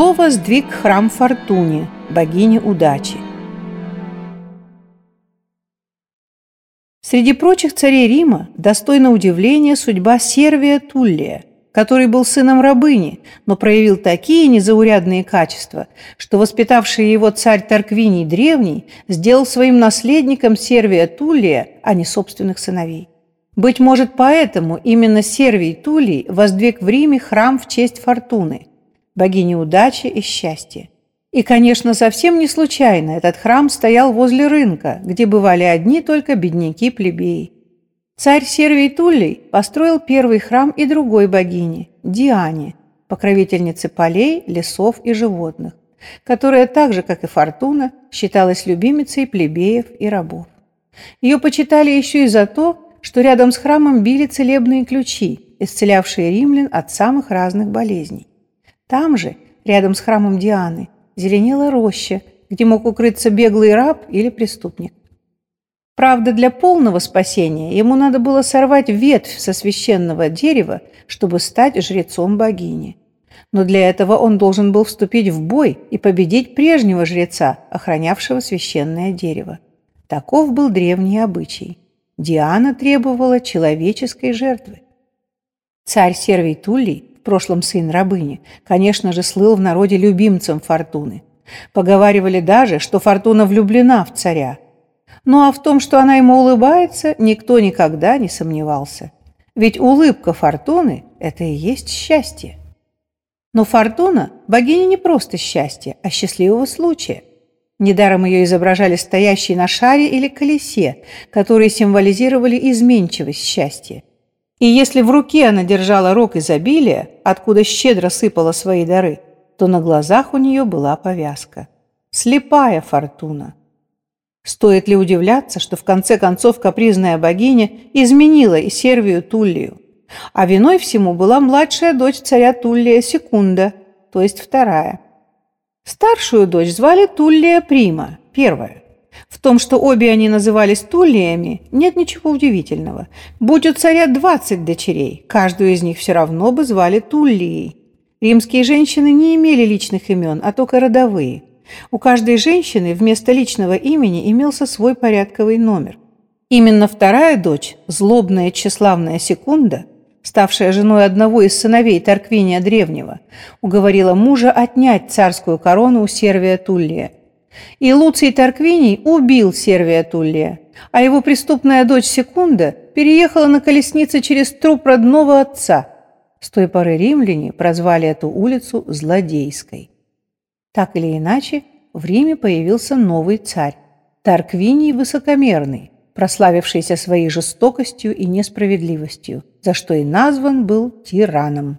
Кто воздвиг храм Фортуне, богине удачи? Среди прочих царей Рима достойна удивления судьба Сервия Туллия, который был сыном рабыни, но проявил такие незаурядные качества, что воспитавший его царь Тарквиний Древний сделал своим наследником Сервия Туллия, а не собственных сыновей. Быть может, поэтому именно Сервий Тулий воздвиг в Риме храм в честь Фортуны, богини удачи и счастья. И, конечно, совсем не случайно этот храм стоял возле рынка, где бывали одни только бедняки-плебеи. Царь Сервий Туллий построил первый храм и другой богини – Диане, покровительнице полей, лесов и животных, которая так же, как и Фортуна, считалась любимицей плебеев и рабов. Ее почитали еще и за то, что рядом с храмом били целебные ключи, исцелявшие римлян от самых разных болезней. Там же, рядом с храмом Дианы, зеленела роща, где мог укрыться беглый раб или преступник. Правда, для полного спасения ему надо было сорвать ветвь со священного дерева, чтобы стать жрецом богини. Но для этого он должен был вступить в бой и победить прежнего жреца, охранявшего священное дерево. Таков был древний обычай. Диана требовала человеческой жертвы. Царь Сервий Туллий в прошлом сын рабыни, конечно же, слыл в народе любимцем Фортуны. Поговаривали даже, что Фортуна влюблена в царя. Ну а в том, что она ему улыбается, никто никогда не сомневался. Ведь улыбка Фортуны – это и есть счастье. Но Фортуна – богиня не просто счастья, а счастливого случая. Недаром ее изображали стоящей на шаре или колесе, которые символизировали изменчивость счастья. И если в руке она держала рог изобилия, откуда щедро сыпала свои дары, то на глазах у нее была повязка. Слепая фортуна. Стоит ли удивляться, что в конце концов капризная богиня изменила и Сервию Туллию? А виной всему была младшая дочь царя Туллия Секунда, то есть вторая. Старшую дочь звали Туллия Прима, первая. В том, что обе они назывались Туллиями, нет ничего удивительного. Будь у царя двадцать дочерей, каждую из них все равно бы звали Туллией. Римские женщины не имели личных имен, а только родовые. У каждой женщины вместо личного имени имелся свой порядковый номер. Именно вторая дочь, злобная тщеславная Секунда, ставшая женой одного из сыновей Тарквиния Древнего, уговорила мужа отнять царскую корону у Сервия Туллия – и Луций Тарквиний убил Сервия Туллия, а его преступная дочь Секунда переехала на колеснице через труп родного отца. С той поры римляне прозвали эту улицу Злодейской. Так или иначе, в Риме появился новый царь – Тарквиний Высокомерный, прославившийся своей жестокостью и несправедливостью, за что и назван был тираном.